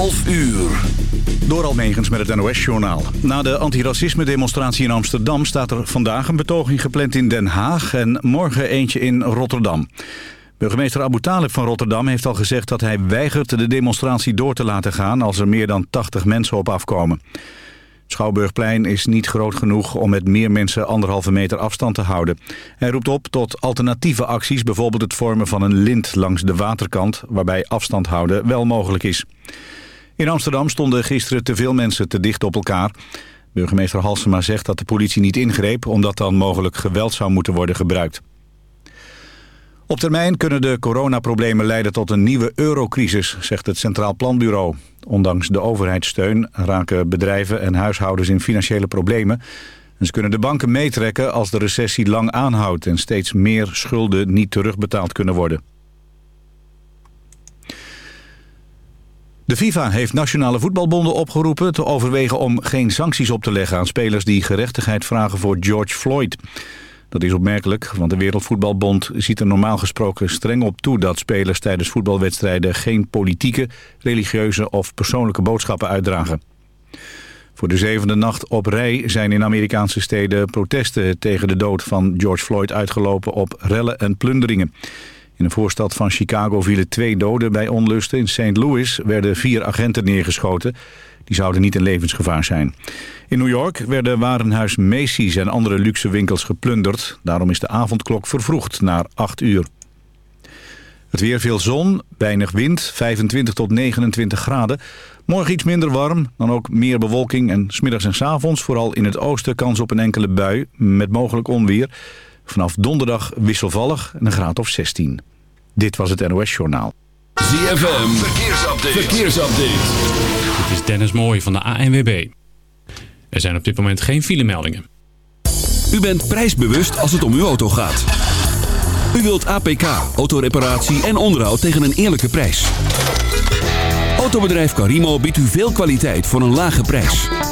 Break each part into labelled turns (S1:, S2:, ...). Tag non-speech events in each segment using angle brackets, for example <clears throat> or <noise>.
S1: 11 uur.
S2: Door Almegens met het NOS-journaal. Na de antiracisme-demonstratie in Amsterdam staat er vandaag een betoging gepland in Den Haag... en morgen eentje in Rotterdam. Burgemeester Abu Talib van Rotterdam heeft al gezegd dat hij weigert de demonstratie door te laten gaan... als er meer dan 80 mensen op afkomen. Schouwburgplein is niet groot genoeg om met meer mensen anderhalve meter afstand te houden. Hij roept op tot alternatieve acties, bijvoorbeeld het vormen van een lint langs de waterkant, waarbij afstand houden wel mogelijk is. In Amsterdam stonden gisteren te veel mensen te dicht op elkaar. Burgemeester Halsema zegt dat de politie niet ingreep, omdat dan mogelijk geweld zou moeten worden gebruikt. Op termijn kunnen de coronaproblemen leiden tot een nieuwe eurocrisis, zegt het Centraal Planbureau. Ondanks de overheidssteun raken bedrijven en huishoudens in financiële problemen. En ze kunnen de banken meetrekken als de recessie lang aanhoudt... en steeds meer schulden niet terugbetaald kunnen worden. De FIFA heeft nationale voetbalbonden opgeroepen te overwegen om geen sancties op te leggen aan spelers die gerechtigheid vragen voor George Floyd. Dat is opmerkelijk, want de Wereldvoetbalbond ziet er normaal gesproken streng op toe... dat spelers tijdens voetbalwedstrijden geen politieke, religieuze of persoonlijke boodschappen uitdragen. Voor de zevende nacht op rij zijn in Amerikaanse steden protesten tegen de dood van George Floyd uitgelopen op rellen en plunderingen. In een voorstad van Chicago vielen twee doden bij onlusten. In St. Louis werden vier agenten neergeschoten. Die zouden niet in levensgevaar zijn. In New York werden warenhuis Macy's en andere luxe winkels geplunderd. Daarom is de avondklok vervroegd naar 8 uur. Het weer veel zon, weinig wind, 25 tot 29 graden. Morgen iets minder warm, dan ook meer bewolking en smiddags en s avonds... vooral in het oosten kans op een enkele bui, met mogelijk onweer. Vanaf donderdag wisselvallig en een graad of 16. Dit was het NOS Journaal.
S1: ZFM, verkeersupdate. verkeersupdate.
S3: Dit is Dennis Mooij van de ANWB. Er zijn op dit moment geen filemeldingen.
S1: U bent prijsbewust als het om uw auto gaat. U wilt APK, autoreparatie en onderhoud tegen een eerlijke prijs. Autobedrijf Carimo biedt u veel kwaliteit voor een lage prijs.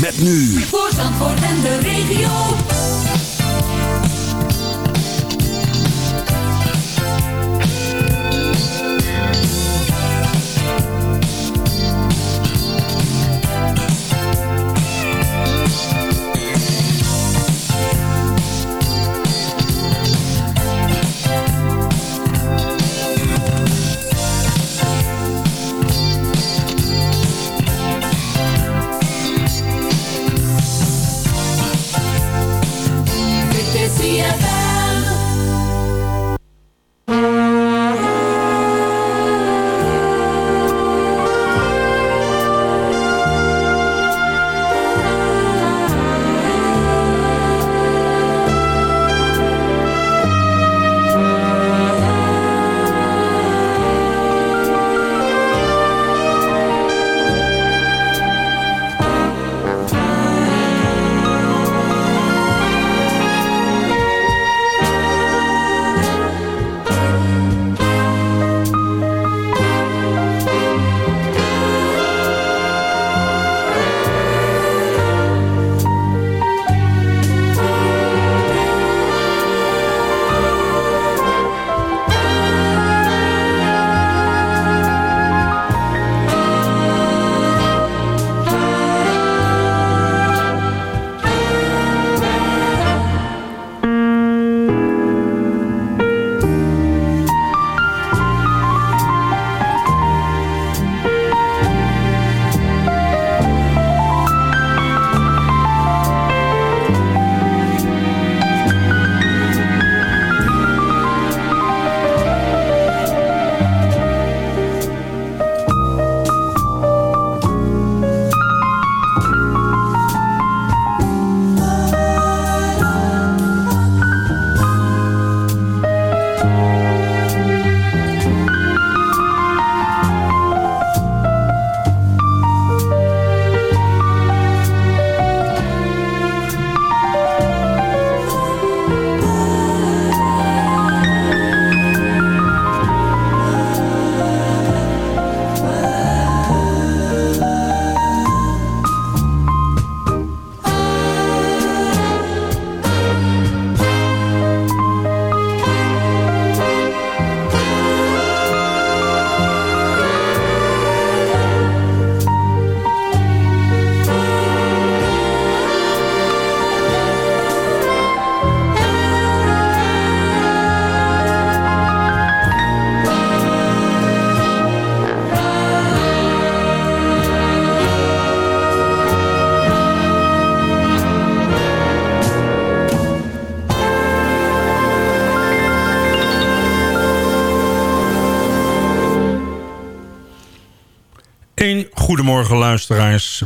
S1: Met nu
S4: Voor Zandvoort en de regio.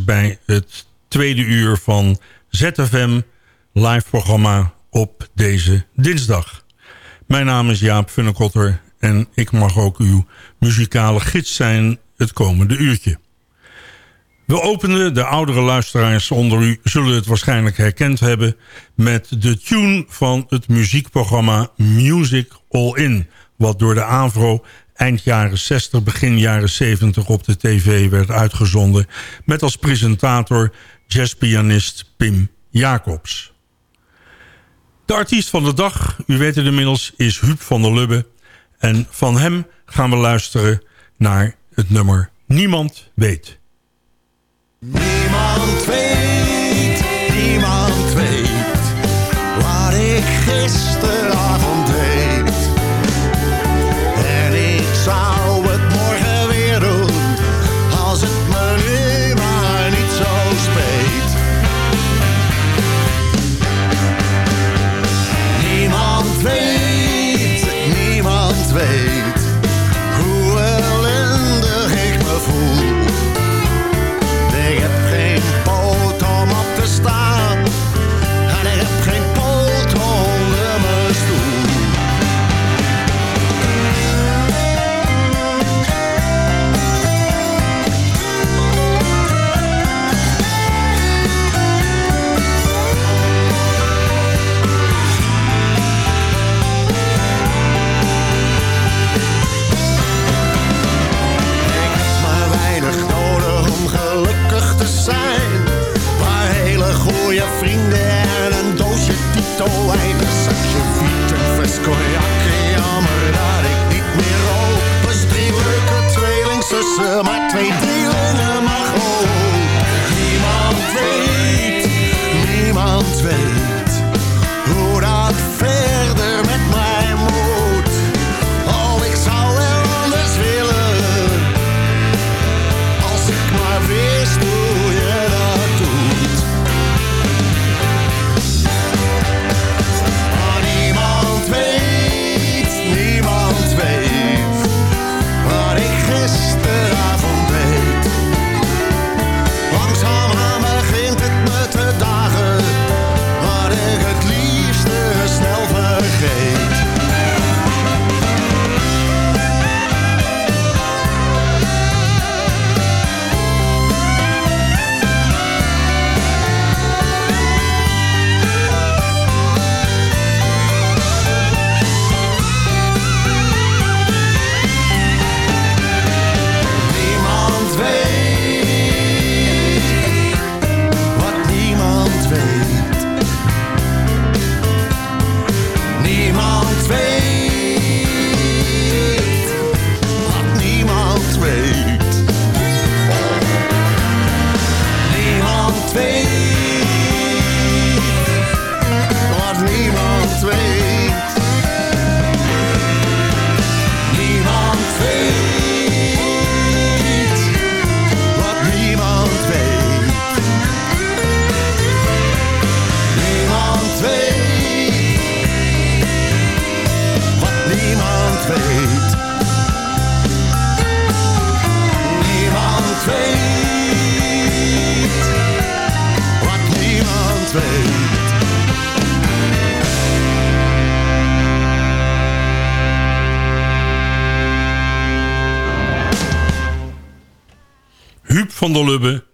S5: Bij het tweede uur van ZFM live programma op deze dinsdag. Mijn naam is Jaap Funnekotter en ik mag ook uw muzikale gids zijn het komende uurtje. We openden, de oudere luisteraars onder u zullen het waarschijnlijk herkend hebben... met de tune van het muziekprogramma Music All In... wat door de AVRO eind jaren 60, begin jaren 70 op de tv werd uitgezonden... met als presentator jazzpianist Pim Jacobs. De artiest van de dag, u weet inmiddels, is Huub van der Lubbe... en van hem gaan we luisteren naar het nummer Niemand Weet...
S6: Niemand weet, So.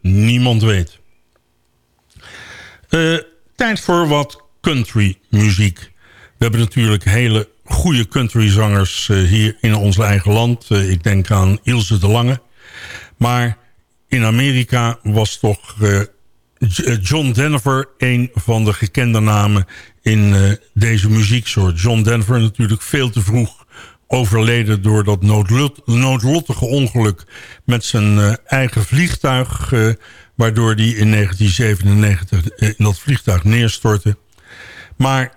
S6: Niemand weet.
S5: Eh, tijd voor wat country muziek. We hebben natuurlijk hele goede countryzangers uh, hier in ons eigen land. Uh, ik denk aan Ilse de Lange. Maar in Amerika was toch John Denver een van de gekende namen in deze muzieksoort. John Denver natuurlijk veel te vroeg overleden door dat noodlot, noodlottige ongeluk met zijn uh, eigen vliegtuig... Uh, waardoor hij in 1997 in dat vliegtuig neerstortte. Maar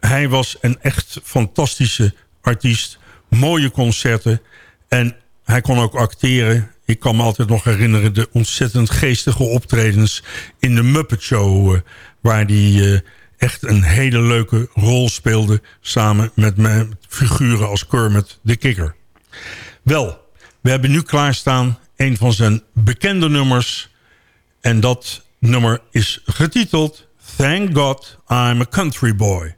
S5: hij was een echt fantastische artiest. Mooie concerten. En hij kon ook acteren. Ik kan me altijd nog herinneren de ontzettend geestige optredens... in de Muppet Show, waar hij echt een hele leuke rol speelde... samen met mijn figuren als Kermit de Kikker. Wel, we hebben nu klaarstaan een van zijn bekende nummers. En dat nummer is getiteld Thank God I'm a Country Boy.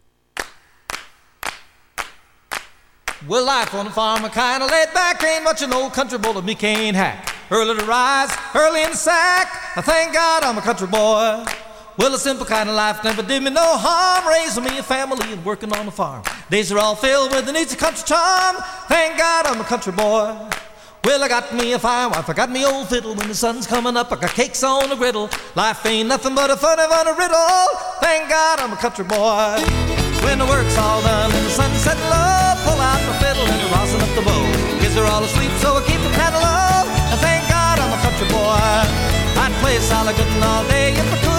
S7: Well, life on the farm, I kinda laid back. Ain't much an old country boy that me can't hack. Early to rise, early in the sack. I thank God I'm a country boy. Well, a simple kind of life never did me no harm. Raising me a family and working on the farm. Days are all filled with the needs of country charm. Thank God I'm a country boy. Well, I got me a fine wife, I got me old fiddle. When the sun's coming up, I got cakes on the griddle. Life ain't nothing but a funny, funny riddle. Thank God I'm a country boy. When the work's all done and the sun's setting low, pull out my fiddle and rosin up the bow. Kids are all asleep, so I keep the pedal low. And thank God I'm a country boy. I'd play solid good all day if I could,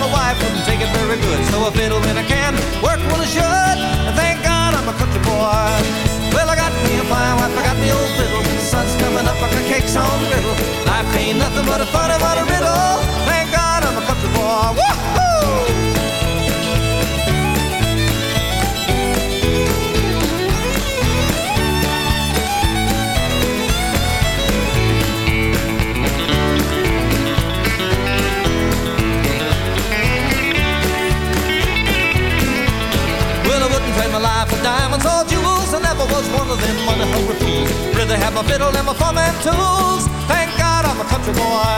S7: my wife wouldn't take it very good. So I fiddle when I can, work when I should. And thank God I'm a country boy. Well, I got me a fine wife, I got me old fiddle. The sun's coming up, I got cakes on griddle. Life ain't nothing but a funny, funny riddle. My fiddle and my farming tools. Thank God I'm a country boy.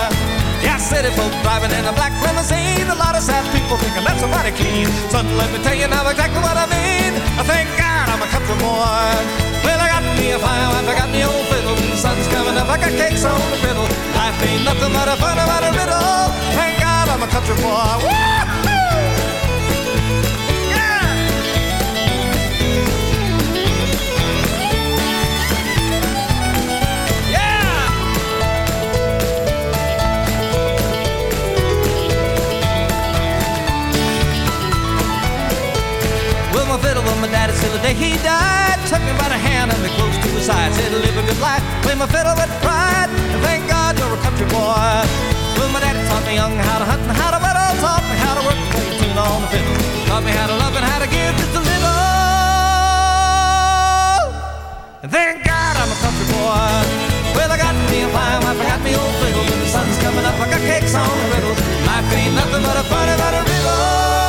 S7: Yeah, city folk driving in a black limousine. A lot of sad people thinking that's a mighty keen. Son, let me tell you now exactly what I mean. I thank God I'm a country boy. Well, I got me a fine wife, I got me old fiddle. The sun's coming up, I got cakes on the griddle. Life ain't nothing but a fun about a riddle. Thank God I'm a country boy. Woo-hoo! My daddy till the day he died. Took me by the hand and me close to his side. Said, live a good life, play my fiddle with pride. And thank God you're a country boy. Well, my daddy taught me young how to hunt and how to whittle. Taught me how to work and play a tune on the fiddle. Taught me how to love and how to give just a little. And thank God I'm a country boy. Well, I got me a fine wife, I got me old fiddle. When the sun's coming up, I got cakes on the griddle. Life ain't nothing but a funny, funny riddle.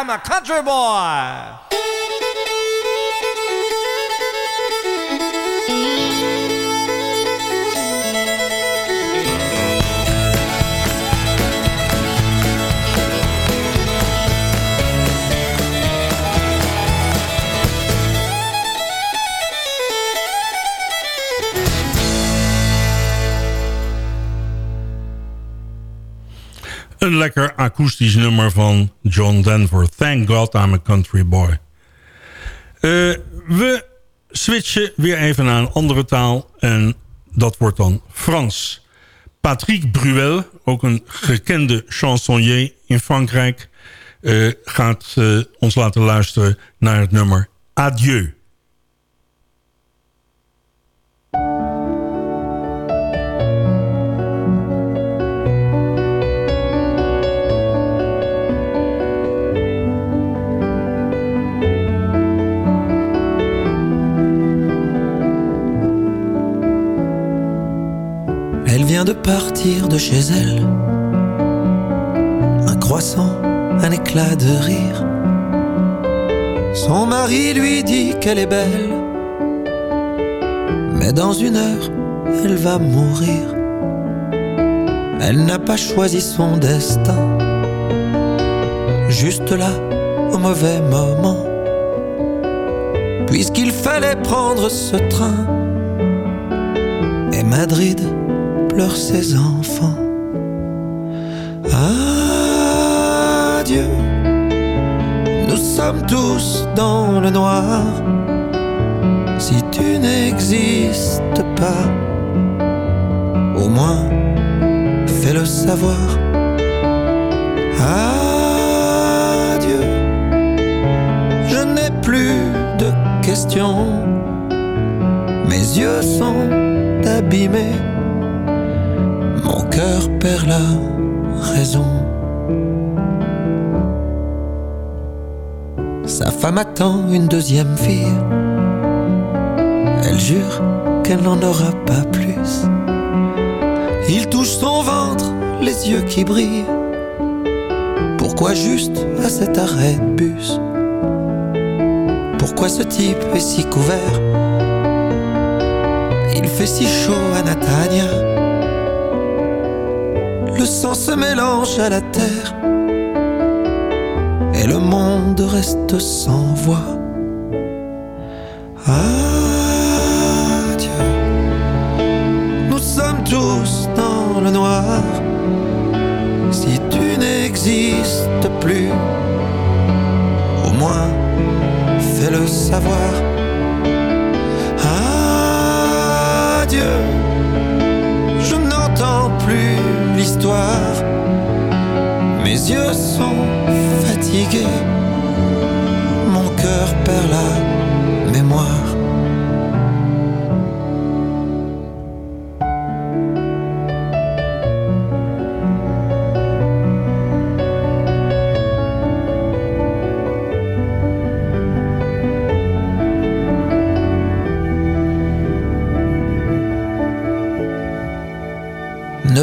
S7: I'm a country boy.
S5: Een lekker akoestisch nummer van John Denver. Thank God I'm a country boy. Eh, we switchen weer even naar een andere taal. En dat wordt dan Frans. Patrick Bruel, ook een gekende chansonnier in Frankrijk... eh, gaat eh, ons laten luisteren naar het nummer Adieu.
S8: De partir de chez elle. Un croissant, un éclat de rire. Son mari lui dit qu'elle est belle. Mais dans une heure, elle va mourir. Elle n'a pas choisi son destin. Juste là, au mauvais moment. Puisqu'il fallait prendre ce train. Et Madrid ses enfants. Adieu, nous sommes tous dans le noir. Si tu n'existes pas, au moins fais-le savoir. Adieu, je n'ai plus de questions. Mes yeux sont abîmés cœur perd la raison. Sa femme attend une deuxième fille. Elle jure qu'elle n'en aura pas plus. Il touche son ventre, les yeux qui brillent. Pourquoi juste à cet arrêt de bus? Pourquoi ce type est si couvert? Il fait si chaud à Natania. Sang se mélange à la terre. Et le monde reste sans voix. Adieu. Nous sommes tous dans le noir. Si tu n'existes plus, au moins fais-le savoir. Mes yeux sont fatigués. Mon cœur perd la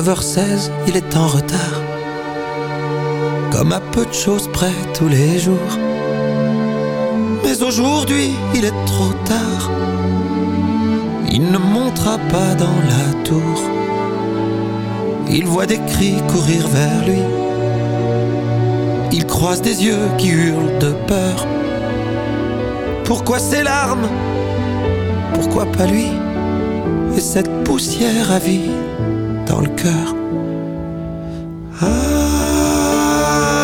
S8: 9h16, il est en retard. Comme à peu de choses près tous les jours. Mais aujourd'hui, il est trop tard. Il ne montera pas dans la tour. Il voit des cris courir vers lui. Il croise des yeux qui hurlent de peur. Pourquoi ces larmes? Pourquoi pas lui Et cette poussière à vie? Dans le cœur.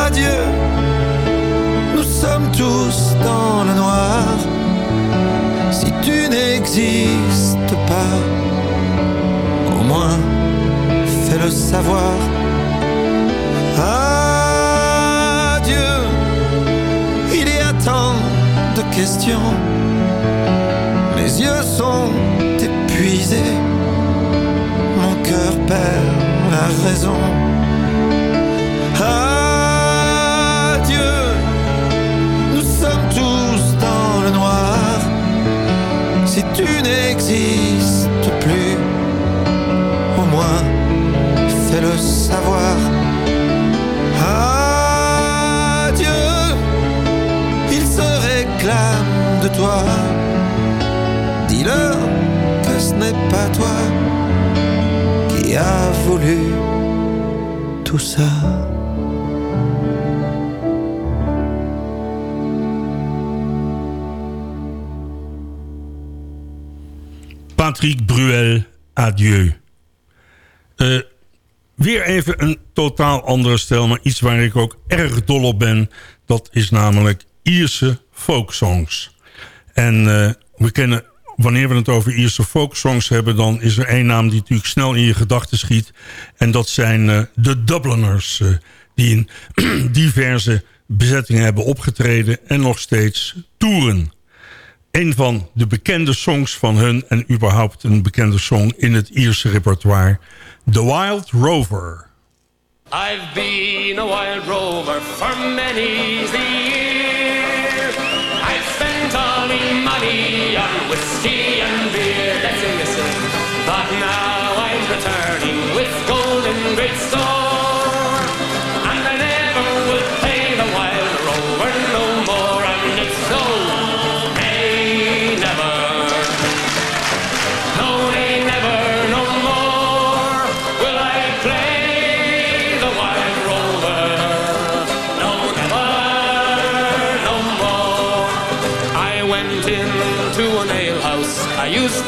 S8: Adieu, nous sommes tous dans le noir. Si tu n'existes pas, au moins fais-le savoir. Adieu, il y a tant de questions. Mes yeux sont épuisés la raison. Adieu, nous sommes tous dans le noir. Si tu n'existes plus, au moins fais-le savoir. Adieu, il se réclame de toi. Dis-leur que ce n'est pas toi a voulu tout ça.
S5: Patrick Bruel, adieu. Eh, weer even een totaal andere stijl, maar iets waar ik ook erg dol op ben. Dat is namelijk Ierse folksongs. En eh, we kennen, wanneer we het over Ierse folksongs hebben... dan is er één naam die natuurlijk snel in je gedachten schiet. En dat zijn eh, de Dubliners, eh, die in <clears throat> diverse bezettingen hebben opgetreden... en nog steeds toeren. Een van de bekende songs van hun... en überhaupt een bekende song in het Ierse repertoire... The Wild Rover.
S9: I've been a wild rover for many the whiskey and whiskey and beer.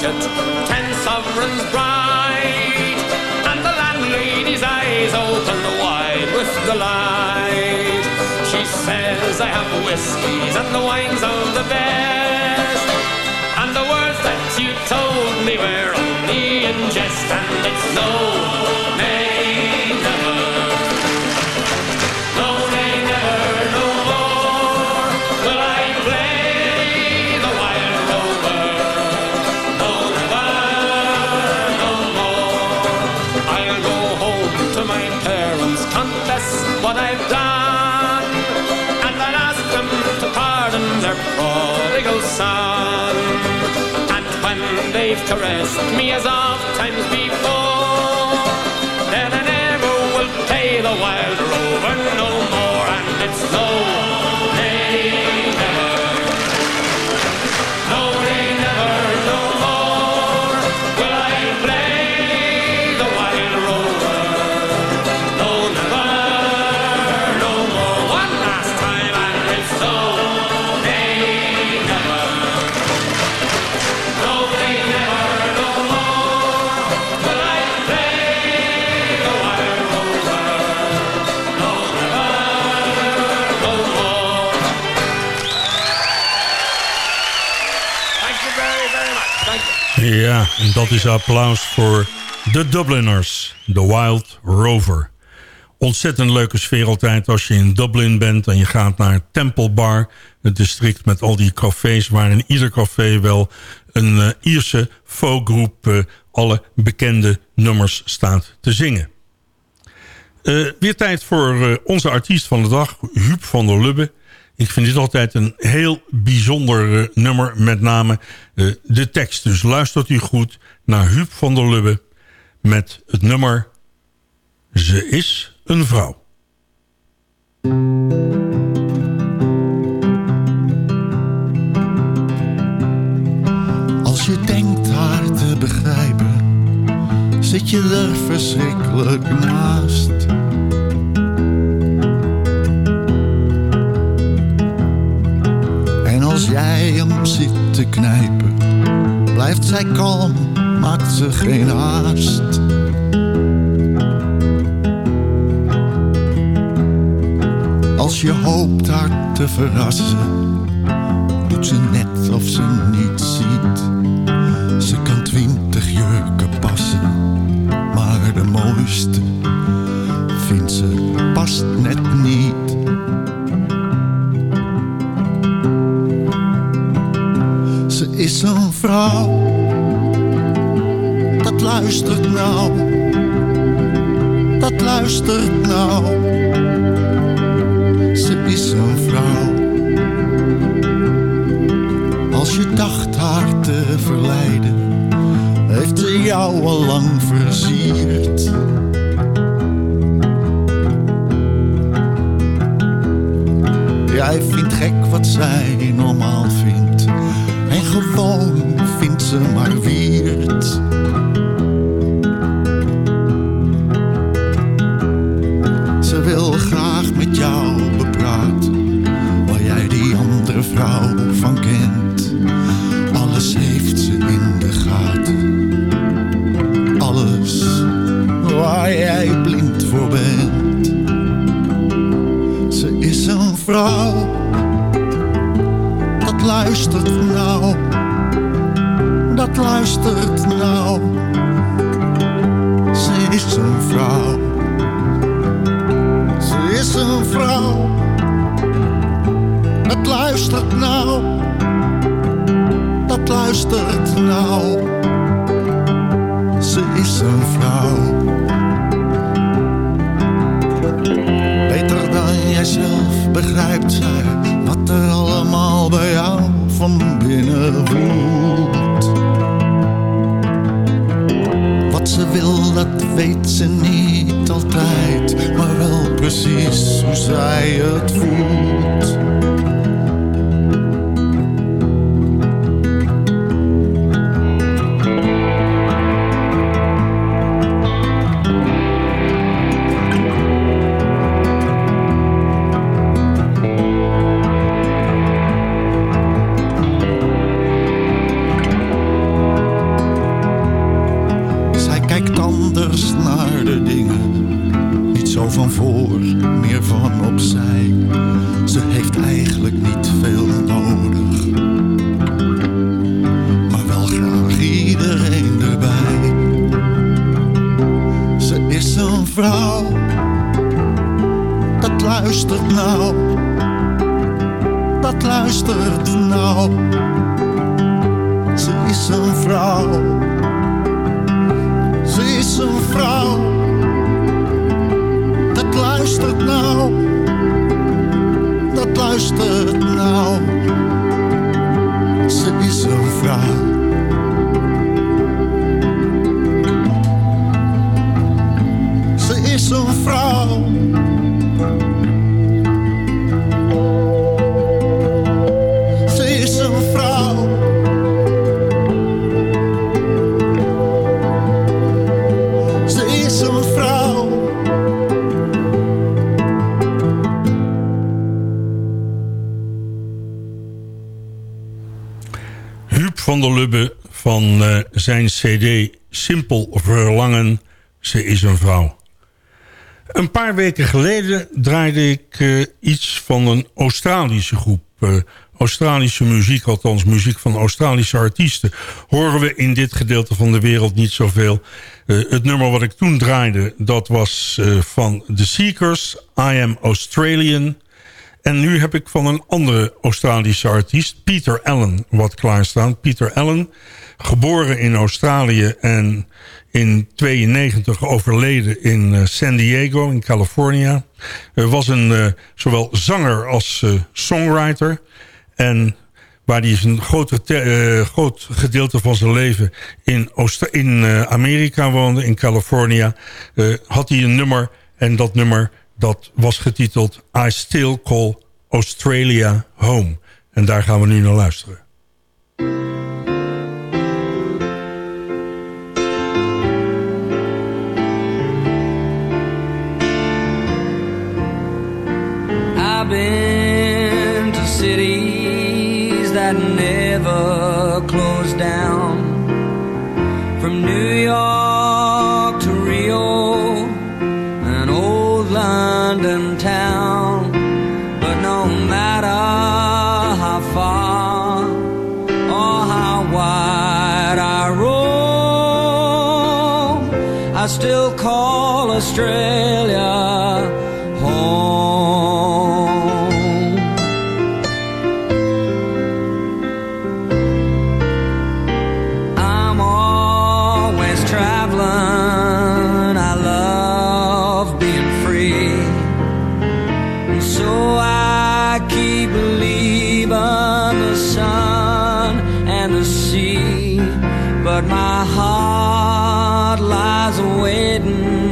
S9: ten sovereigns bright, and the landlady's eyes open wide with delight. She says I have whiskies and the wines of the best. And the words that you told me were only in jest, and it's no, prodigal son. And when they've caressed me as oft times before, then I never will play the wild rover no more, and it's no,
S5: en dat is applaus voor de Dubliners, de Wild Rover. Ontzettend leuke sfeer altijd als je in Dublin bent... en je gaat naar Temple Bar, het district met al die cafés... waar in ieder café wel een eh, Ierse folkgroep... eh, alle bekende nummers staat te zingen. Eh, weer tijd voor onze artiest van de dag, Huub van der Lubbe. Ik vind dit altijd een heel bijzonder eh, nummer, met name eh, de tekst. Dus luistert u goed naar Huub van der Lubbe met het nummer Ze is een vrouw.
S6: Als je denkt haar te begrijpen, zit je er verschrikkelijk naast. Als jij hem zit te knijpen, blijft zij kalm, maakt ze geen haast. Als je hoopt haar te verrassen, doet ze net of ze niet ziet. Ze kan twintig jurken passen, maar de mooiste vindt ze past net niet. Vrouw, dat luistert nou, dat luistert nou. Ze is een vrouw. Als je dacht haar te verleiden, heeft ze jou al lang versierd. Jij vindt gek wat zij normaal vindt, en vindt ze maar weird. Dat luistert nou. Weet ze niet altijd, maar wel precies hoe zij het voelt.
S5: Cd Simpel Verlangen, Ze is een vrouw. Een paar weken geleden draaide ik eh, iets van een Australische groep. Eh, Australische muziek, althans muziek van Australische artiesten... horen we in dit gedeelte van de wereld niet zoveel. Eh, het nummer wat ik toen draaide, dat was van The Seekers, I Am Australian... En nu heb ik van een andere Australische artiest, Peter Allen, wat klaarstaan. Peter Allen, geboren in Australië en in 92 overleden in eh, San Diego in California. Was een eh, zowel zanger als eh, songwriter. En waar hij een grote te- groot gedeelte van zijn leven in, in Amerika woonde, in California, had hij een nummer. En dat nummer dat was getiteld I Still Call Australia Home. En daar gaan we nu naar luisteren.
S10: Been to cities that never close down. From New York to Rio, an old London town. But no matter how far or how wide I roam, I still call Australia But my heart lies waiting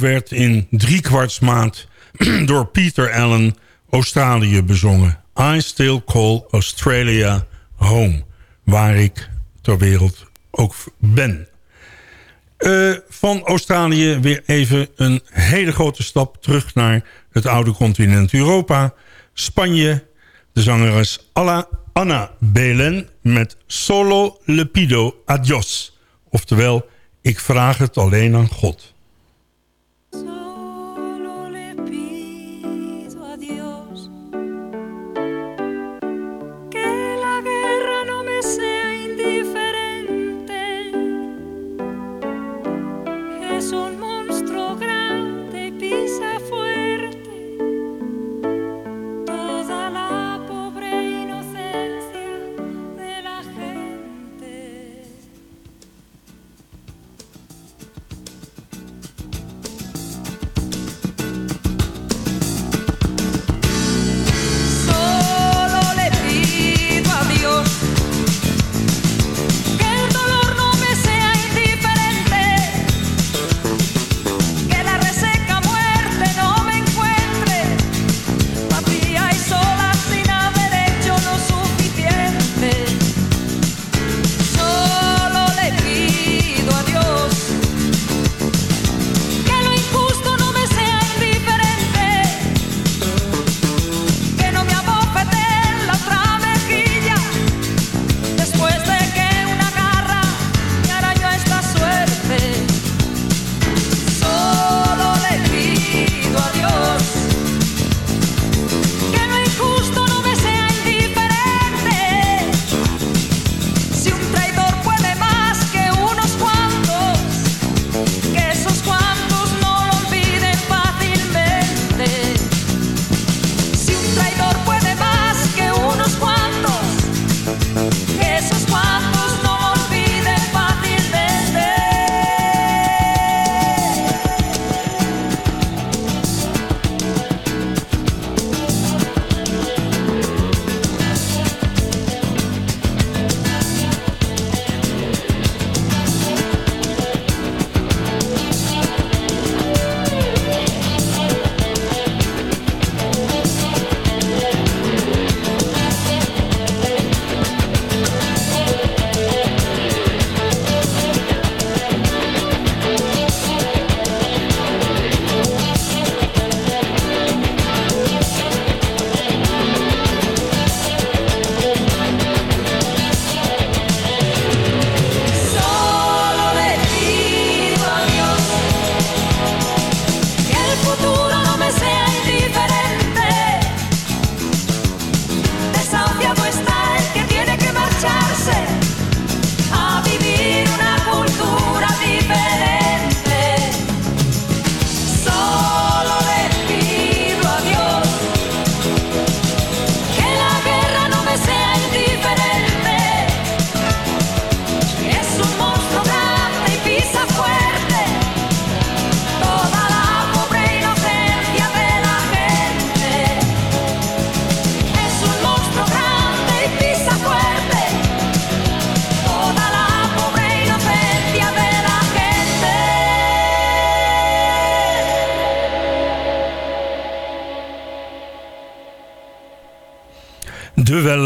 S11: Werd in driekwartsmaat <clears throat> door Peter Allen Australië bezongen. I still call Australia home. Waar ik ter wereld ook ben. Eh, van Australië weer even een hele grote stap terug naar het oude continent Europa. Spanje, de zangeres Alla, Anna Belen met Solo le pido adios. Oftewel, ik vraag het alleen aan God.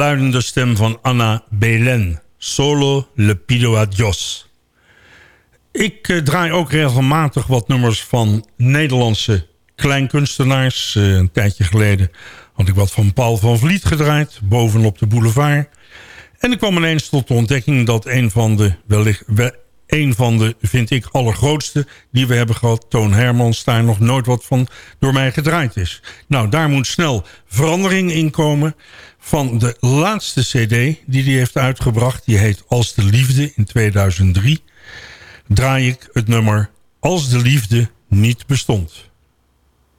S11: Welluidende stem van Anna Belen. Solo le pido a. Ik eh, draai ook regelmatig wat nummers van Nederlandse kleinkunstenaars. Eh, een tijdje geleden had ik wat van Paul van Vliet gedraaid. Bovenop de boulevard. En ik kwam ineens tot de ontdekking dat een van de, wellicht, we- een van de, vind ik, allergrootste die we hebben gehad, Toon Hermans, daar nog nooit wat van door mij gedraaid is. Nou, daar moet snel verandering in komen. Van de laatste cd die hij heeft uitgebracht, die heet Als de Liefde in 2003, draai ik het nummer Als de Liefde niet bestond.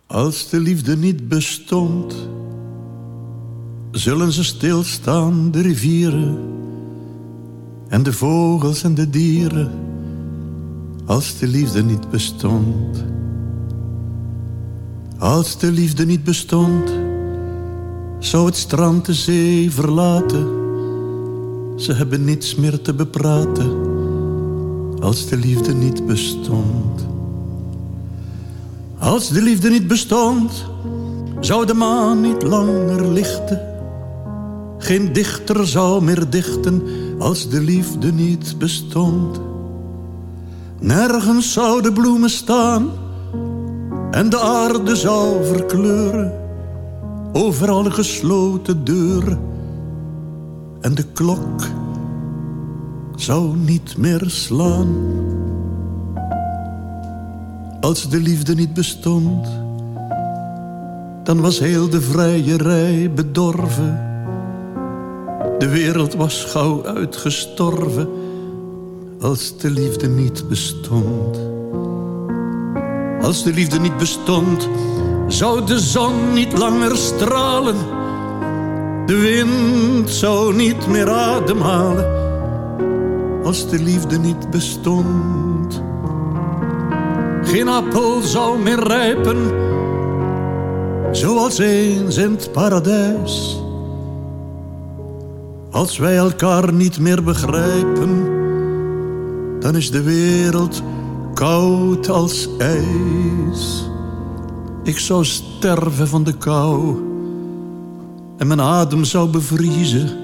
S12: Als de liefde niet bestond, zullen ze stilstaan, de rivieren en de vogels en de dieren. Als de liefde niet bestond, als de liefde niet bestond, zou het strand de zee verlaten. Ze hebben niets meer te bepraten, als de liefde niet bestond. Als de liefde niet bestond, zou de maan niet langer lichten. Geen dichter zou meer dichten als de liefde niet bestond. Nergens zouden bloemen staan en de aarde zou verkleuren. Overal gesloten deuren en de klok zou niet meer slaan. Als de liefde niet bestond, dan was heel de vrijerij bedorven. De wereld was gauw uitgestorven, als de liefde niet bestond. Als de liefde niet bestond, zou de zon niet langer stralen. De wind zou niet meer ademhalen, als de liefde niet bestond. Geen appel zou meer rijpen, zoals eens in het paradijs. Als wij elkaar niet meer begrijpen, dan is de wereld koud als ijs. Ik zou sterven van de kou en mijn adem zou bevriezen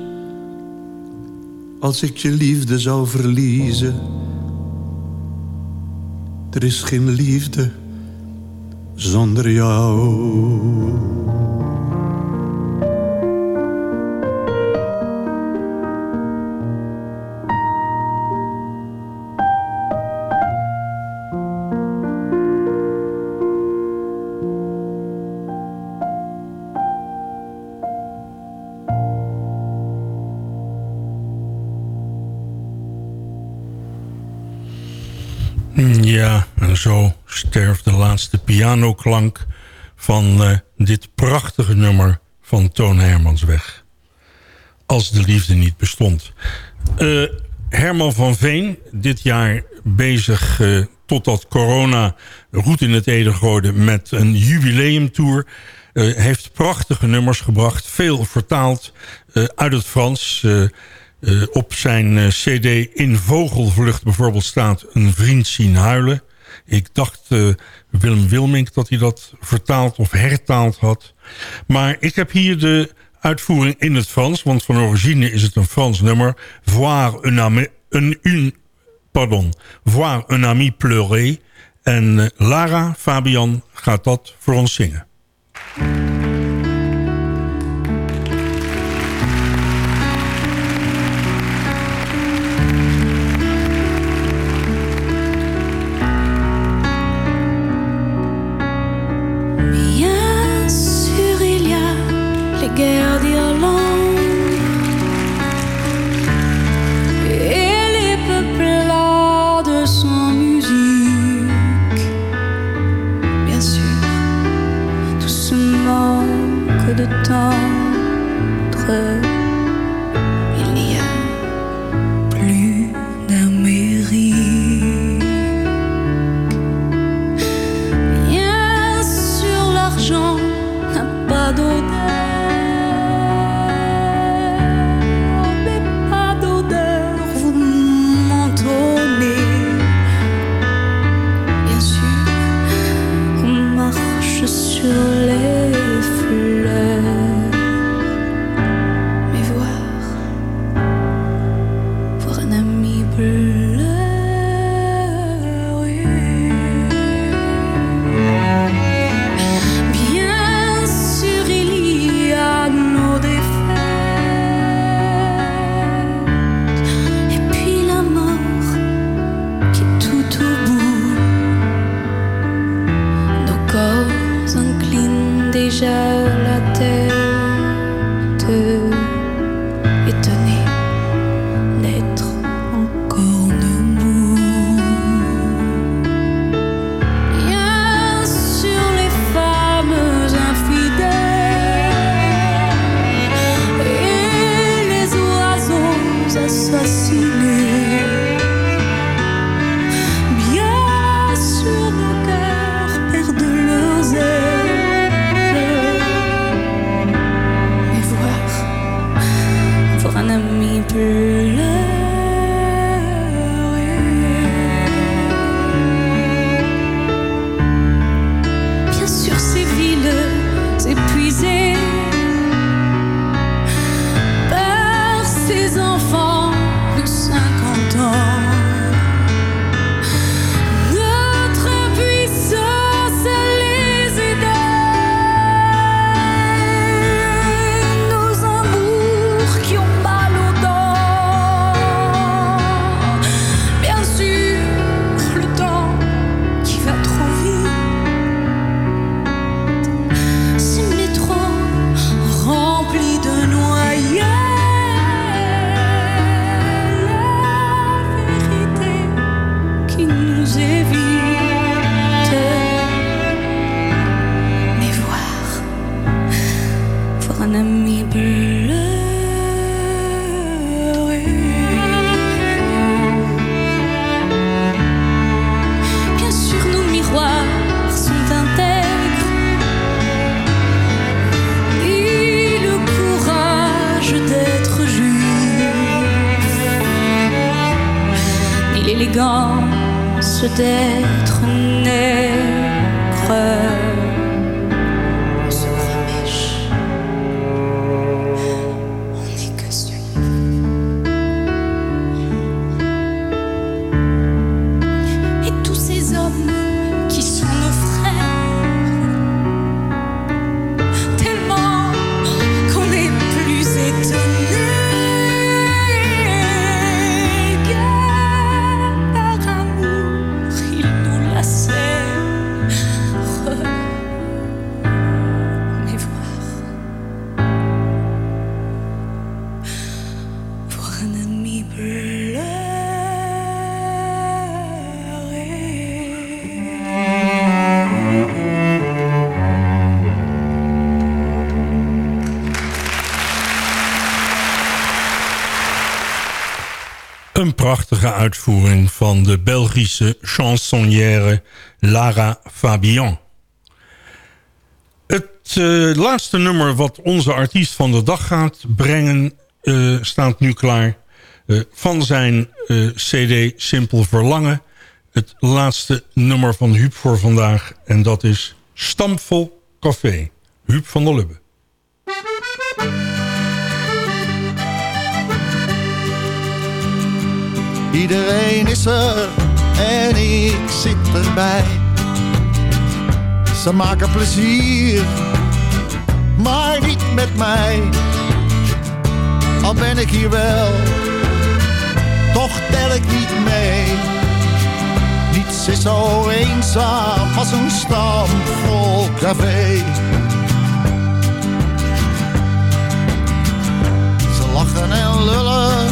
S12: als ik je liefde zou verliezen. Er is geen liefde zonder jou.
S5: Ja, en zo sterft de laatste pianoklank van eh, dit prachtige nummer van Toon Hermans weg. Als de liefde niet bestond. Eh, Herman van Veen, dit jaar bezig uh, totdat corona roet in het eden gooide met een jubileumtour. Heeft prachtige nummers gebracht, veel vertaald uit het Frans... Uh, op zijn uh, cd In Vogelvlucht bijvoorbeeld staat Een vriend zien huilen. Ik dacht uh, Willem Wilmink dat hij dat vertaald of hertaald had. Maar ik heb hier de uitvoering in het Frans. Want van origine is het een Frans nummer. Voir un ami, un, un, pardon, Voir un ami pleurer. En Lara Fabian gaat dat voor ons zingen.
S11: Tendre.
S5: Een prachtige uitvoering van de Belgische chansonnière Lara Fabian. Het eh, laatste nummer wat onze artiest van de dag gaat brengen... eh, staat nu klaar eh, van zijn cd Simpel Verlangen. Het laatste nummer van Huub voor vandaag. En dat is Stampvol Café. Huub van der Lubbe.
S6: Iedereen is er en ik zit erbij. Ze maken plezier, maar niet met mij. Al ben ik hier wel, toch tel ik niet mee. Niets is zo eenzaam als een stam vol café. Ze lachen en lullen en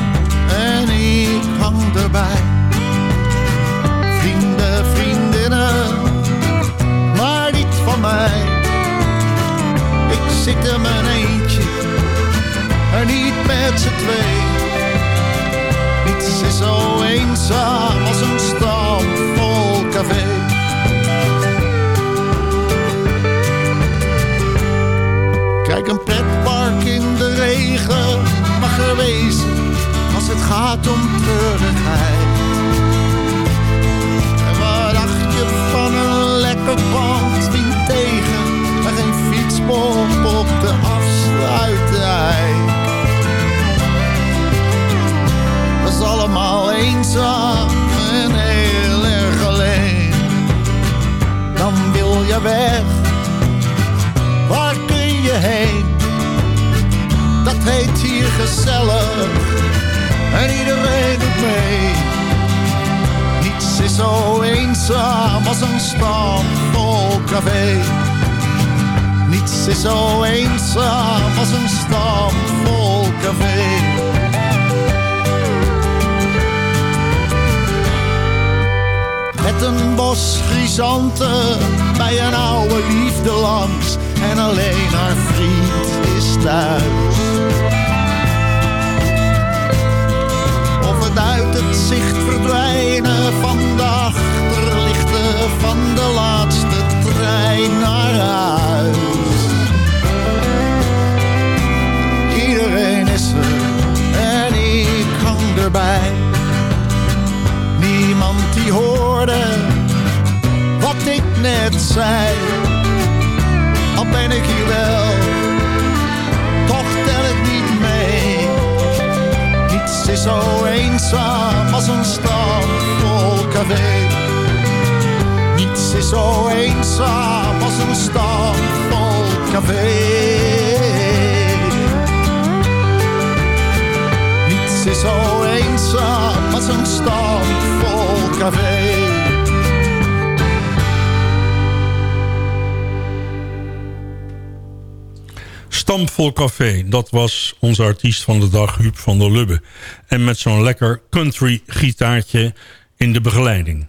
S6: erbij. Vrienden, vriendinnen, maar niet van mij. Ik zit in mijn eentje, en niet met z'n twee. Niets is zo eenzaam als een stam vol café. Kijk, een pretpark het gaat om treurigheid. En wat dacht je van een lekker band tegen en geen fietspomp op de afsluiterij? Dat is allemaal eenzaam en heel erg alleen. Dan wil je weg, waar kun je heen? Dat heet hier gezellig en iedereen doet mee. Niets is zo eenzaam als een stam vol café. Niets is zo eenzaam als een stam vol café. Met een bos grisanten bij een oude liefde langs en alleen haar vriend is thuis. Het uit het zicht verdwijnen van de achterlichten van de laatste trein naar huis. Iedereen is er en ik hang erbij. Niemand die hoorde wat ik net zei. Al ben ik hier wel, is zo eenzaam als een stad vol café. Niets is zo eenzaam als een stad vol café. Niets is zo eenzaam als een stad vol café.
S5: Stampvol Café, dat was onze artiest van de dag, Huub van der Lubbe. En met zo'n lekker country gitaartje in de begeleiding.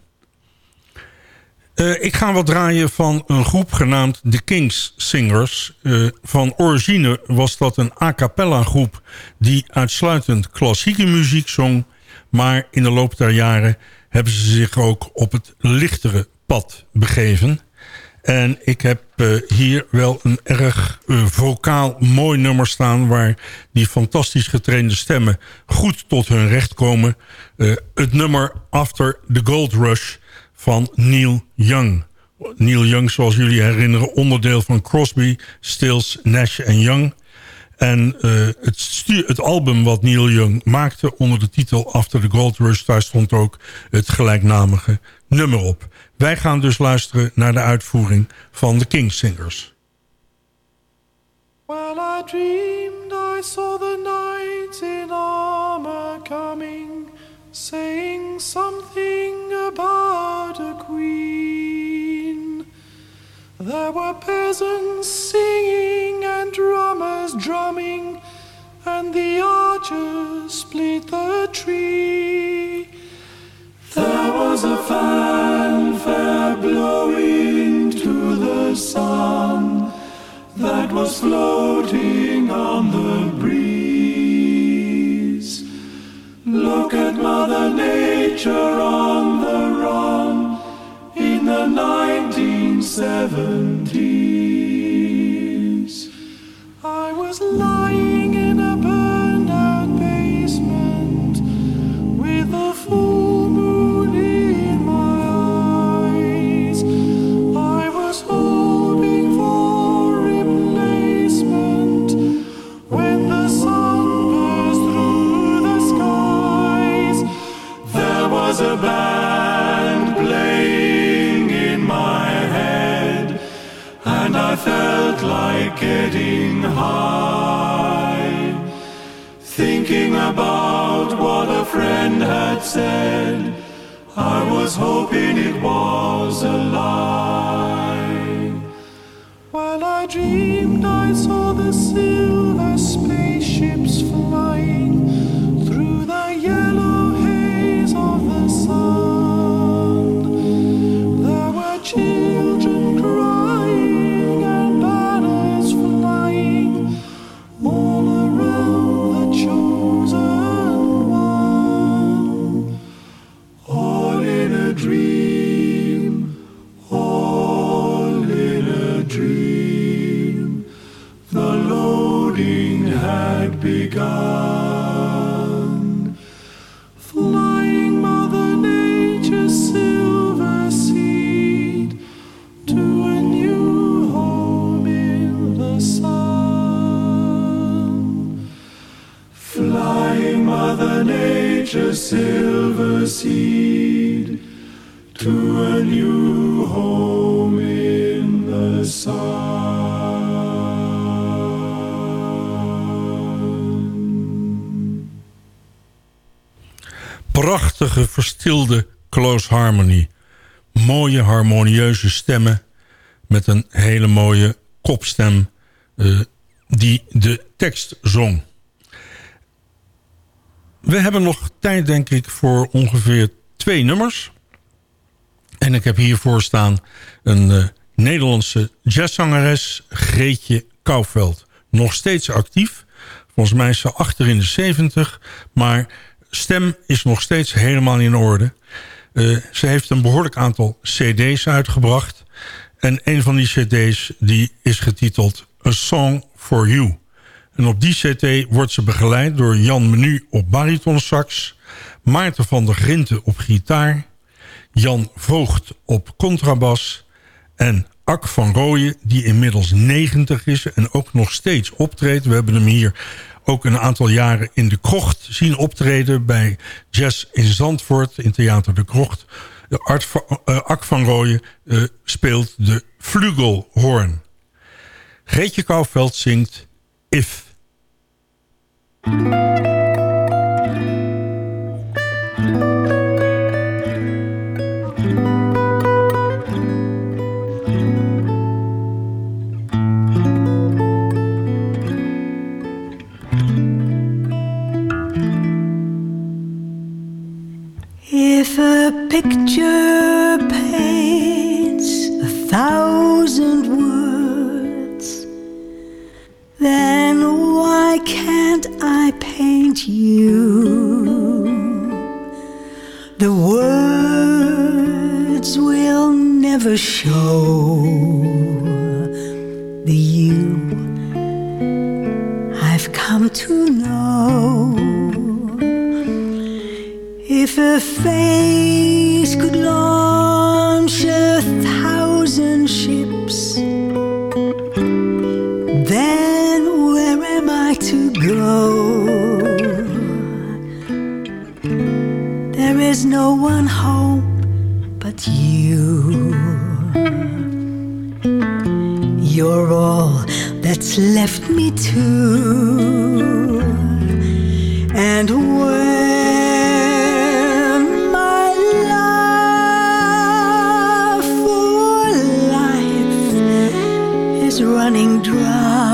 S5: Eh, ik ga wat draaien van een groep genaamd The Kings Singers. Eh, van origine was dat een a cappella groep die uitsluitend klassieke muziek zong. Maar in de loop der jaren hebben ze zich ook op het lichtere pad begeven. En ik heb eh, hier wel een erg eh, vocaal mooi nummer staan... waar die fantastisch getrainde stemmen goed tot hun recht komen. Eh, het nummer After the Gold Rush van Neil Young. Neil Young, zoals jullie herinneren, onderdeel van Crosby, Stills, Nash en Young... En het, het album wat Neil Young maakte onder de titel After the Gold Rush... daar stond ook het gelijknamige nummer op. Wij gaan dus luisteren naar de uitvoering van de Kingsingers.
S13: Well, I dreamed I saw the knights in armor coming, saying something about a queen. There were peasants singing and drummers drumming, and the archers split the tree. There was a fanfare blowing to the sun that was floating on the breeze. Look at Mother Nature on the run in the 1970s. I was lying getting high. Thinking about what a friend had said, I was hoping it was a lie. While I dreamed, I saw the silver spaceships flying
S5: Verstilde close harmony. Mooie, harmonieuze stemmen met een hele mooie kopstem eh, die de tekst zong. We hebben nog tijd, denk ik, voor ongeveer twee nummers. En ik heb hiervoor staan een eh, Nederlandse jazzzangeres, Greetje Kouwveld. Nog steeds actief. Volgens mij is ze achter in de 70. Maar stem is nog steeds helemaal in orde. Eh, ze heeft een behoorlijk aantal cd's uitgebracht. En een van die cd's die is getiteld A Song for You. En op die cd wordt ze begeleid door Jan Menu op baritonsax... Maarten van der Grinten op gitaar... Jan Voogd op contrabas... en Ak van Rooyen, die inmiddels 90 is en ook nog steeds optreedt. We hebben hem hier ook een aantal jaren in de Krocht zien optreden... bij Jazz in Zandvoort, in Theater de Krocht. De Art van, eh, Ak van Rooyen eh, speelt de flugelhoorn. Greetje Kouwveld zingt If...
S11: If a picture paints a thousand words, then why can't I paint you? The words will never
S14: never show the you I've come to know. If a face could launch a thousand ships, then where am I to go? There is no one hope but you. You're all that's left me to. And when running dry,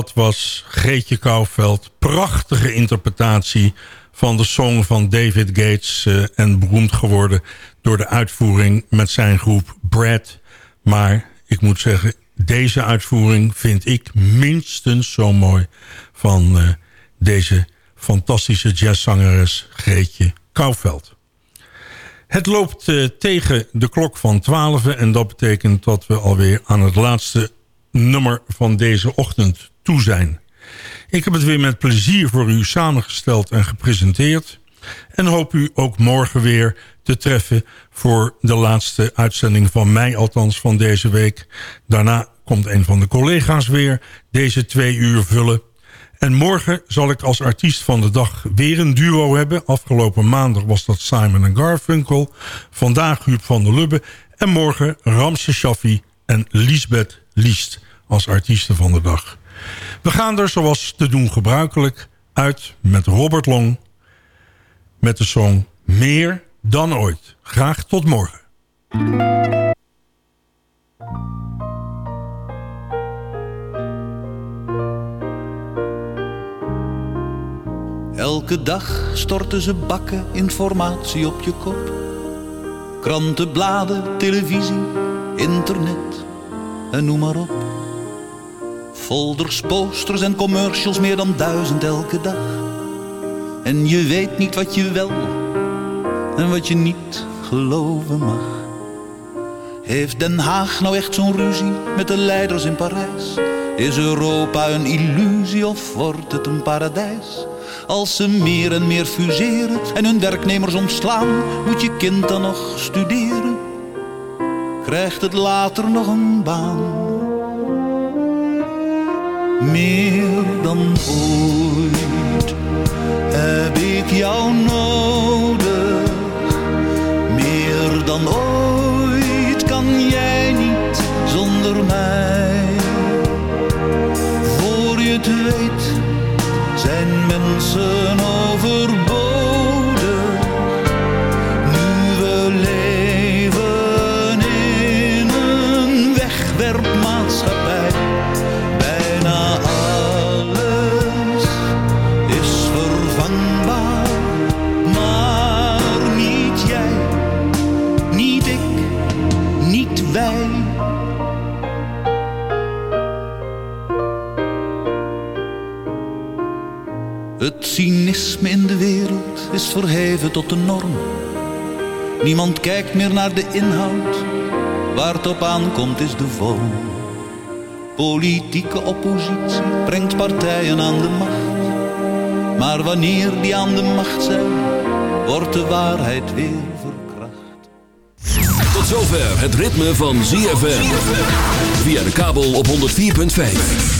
S5: dat was Greetje Kouwveld. Prachtige interpretatie van de song van David Gates. eh, en beroemd geworden door de uitvoering met zijn groep Brad. Maar ik moet zeggen, deze uitvoering vind ik minstens zo mooi... van eh, deze fantastische jazzzangeres Greetje Kouwveld. Het loopt eh, tegen de klok van 12 en dat betekent dat we alweer aan het laatste nummer van deze ochtend toe zijn. Ik heb het weer met plezier voor u samengesteld en gepresenteerd. En hoop u ook morgen weer te treffen voor de laatste uitzending van mij althans van deze week. Daarna komt een van de collega's weer deze twee uur vullen. En morgen zal ik als artiest van de dag weer een duo hebben. Afgelopen maandag was dat Simon Garfunkel. Vandaag Huub van der Lubbe. En morgen Ramse Shaffi en Lisbeth Liest als artiesten van de dag. We gaan er zoals te doen gebruikelijk uit met Robert Long. Met de song Meer dan ooit. Graag tot morgen.
S15: Elke dag storten ze bakken informatie op je kop. Kranten, bladen, televisie, internet en noem maar op. Folders, posters en commercials, meer dan duizend elke dag. En je weet niet wat je wel en wat je niet geloven mag. Heeft Den Haag nou echt zo'n ruzie met de leiders in Parijs? Is Europa een illusie of wordt het een paradijs? Als ze meer en meer fuseren en hun werknemers ontslaan, moet je kind dan nog studeren? Krijgt het later nog een baan? meer dan ooit heb ik jou nodig. Meer dan ooit kan jij niet zonder mij. Voor je het weet zijn mensen over. Het cynisme in de wereld is verheven tot de norm. Niemand kijkt meer naar de inhoud, waar het op aankomt is de vorm. Politieke oppositie brengt partijen aan de macht. Maar wanneer die aan de macht zijn, wordt de waarheid weer
S1: Tot zover het ritme van ZFM. Via de kabel op 104.5.